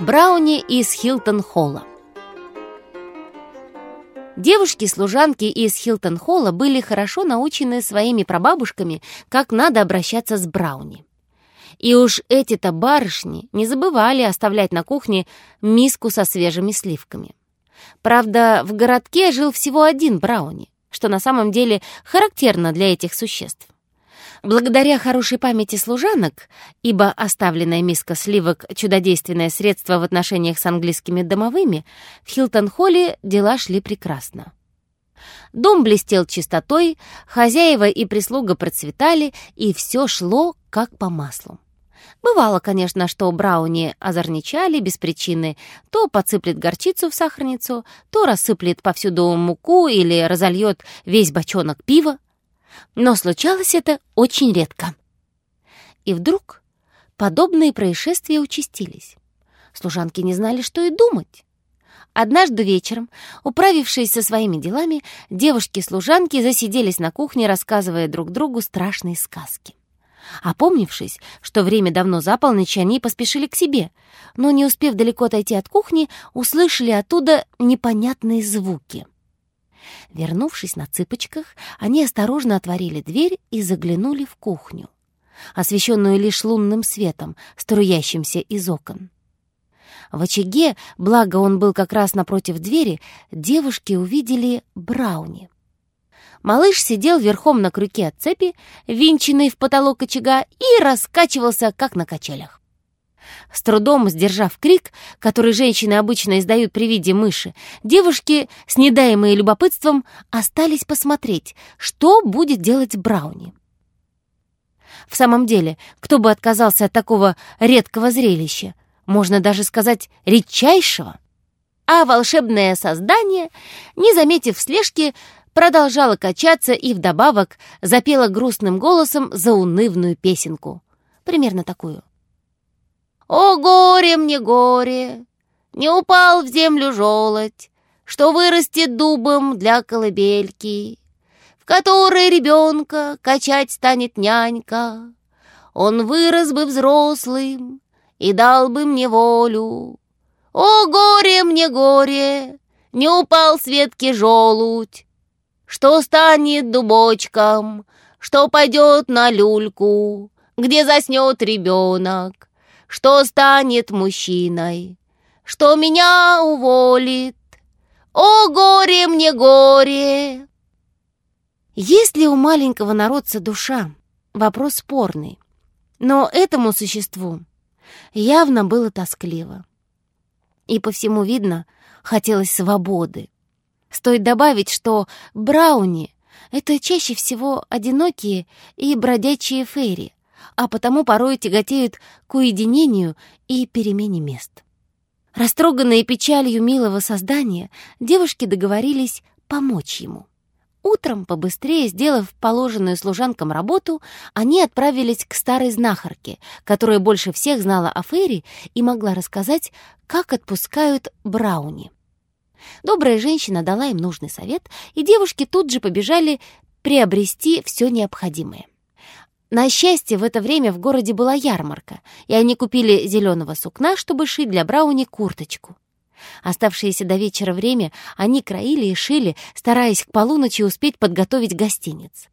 Брауни из Хилтон-Холла Девушки-служанки из Хилтон-Холла были хорошо научены своими прабабушками, как надо обращаться с Брауни. И уж эти-то барышни не забывали оставлять на кухне миску со свежими сливками. Правда, в городке жил всего один Брауни, что на самом деле характерно для этих существ. Благодаря хорошей памяти служанок, ибо оставленная миска сливок — чудодейственное средство в отношениях с английскими домовыми, в Хилтон-Холле дела шли прекрасно. Дом блестел чистотой, хозяева и прислуга процветали, и все шло как по маслу. Бывало, конечно, что брауни озорничали без причины, то подсыплет горчицу в сахарницу, то рассыплет повсюду муку или разольет весь бочонок пива но случалось это очень редко. И вдруг подобные происшествия участились. Служанки не знали, что и думать. Однажды вечером, управившись со своими делами, девушки-служанки засиделись на кухне, рассказывая друг другу страшные сказки. Опомнившись, что время давно за полночь, они поспешили к себе, но, не успев далеко отойти от кухни, услышали оттуда непонятные звуки — Вернувшись на цыпочках, они осторожно отворили дверь и заглянули в кухню, освещенную лишь лунным светом, струящимся из окон. В очаге, благо он был как раз напротив двери, девушки увидели Брауни. Малыш сидел верхом на крюке от цепи, винченной в потолок очага, и раскачивался, как на качелях. С трудом сдержав крик, который женщины обычно издают при виде мыши, девушки, с недаемой любопытством, остались посмотреть, что будет делать Брауни. В самом деле, кто бы отказался от такого редкого зрелища, можно даже сказать редчайшего? А волшебное создание, не заметив слежки, продолжало качаться и вдобавок запела грустным голосом заунывную песенку. Примерно такую — о, горе мне, горе! Не упал в землю желудь, Что вырастет дубом для колыбельки, В которой ребенка качать станет нянька. Он вырос бы взрослым и дал бы мне волю. О, горе мне, горе! Не упал с ветки желудь, Что станет дубочком, Что пойдет на люльку, Где заснет ребенок, что станет мужчиной, что меня уволит. О, горе мне, горе! Есть ли у маленького народца душа? Вопрос спорный. Но этому существу явно было тоскливо. И по всему видно, хотелось свободы. Стоит добавить, что брауни — это чаще всего одинокие и бродячие фейри, а потому порой тяготеют к уединению и перемене мест. Растроганные печалью милого создания, девушки договорились помочь ему. Утром, побыстрее сделав положенную служанкам работу, они отправились к старой знахарке, которая больше всех знала о Фейре и могла рассказать, как отпускают брауни. Добрая женщина дала им нужный совет, и девушки тут же побежали приобрести все необходимое. На счастье, в это время в городе была ярмарка, и они купили зеленого сукна, чтобы шить для Брауни курточку. Оставшееся до вечера время они краили и шили, стараясь к полуночи успеть подготовить гостиниц.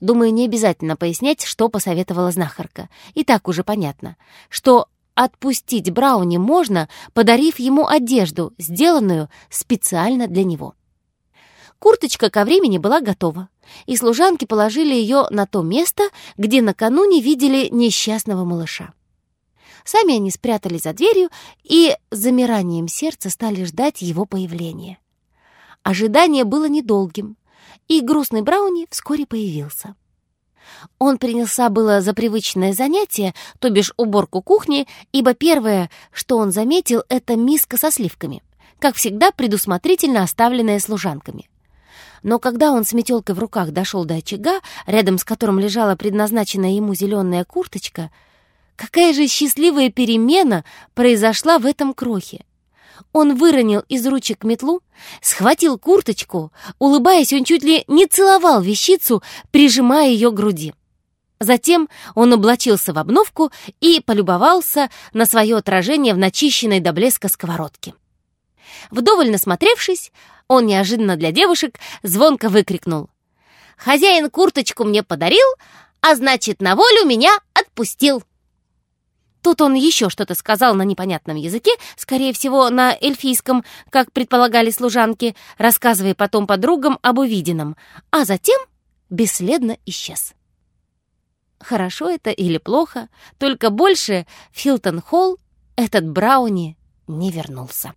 Думаю, не обязательно пояснять, что посоветовала знахарка. И так уже понятно, что отпустить Брауни можно, подарив ему одежду, сделанную специально для него. Курточка ко времени была готова, и служанки положили ее на то место, где накануне видели несчастного малыша. Сами они спрятались за дверью и замиранием сердца стали ждать его появления. Ожидание было недолгим, и грустный Брауни вскоре появился. Он принялся было за привычное занятие, то бишь уборку кухни, ибо первое, что он заметил, это миска со сливками, как всегда предусмотрительно оставленная служанками. Но когда он с метелкой в руках дошел до очага, рядом с которым лежала предназначенная ему зеленая курточка, какая же счастливая перемена произошла в этом крохе. Он выронил из ручек метлу, схватил курточку, улыбаясь, он чуть ли не целовал вещицу, прижимая ее к груди. Затем он облачился в обновку и полюбовался на свое отражение в начищенной до блеска сковородке. Вдоволь насмотревшись, он неожиданно для девушек звонко выкрикнул. «Хозяин курточку мне подарил, а значит, на волю меня отпустил!» Тут он еще что-то сказал на непонятном языке, скорее всего, на эльфийском, как предполагали служанки, рассказывая потом подругам об увиденном, а затем бесследно исчез. Хорошо это или плохо, только больше в Хилтон-Холл этот Брауни не вернулся.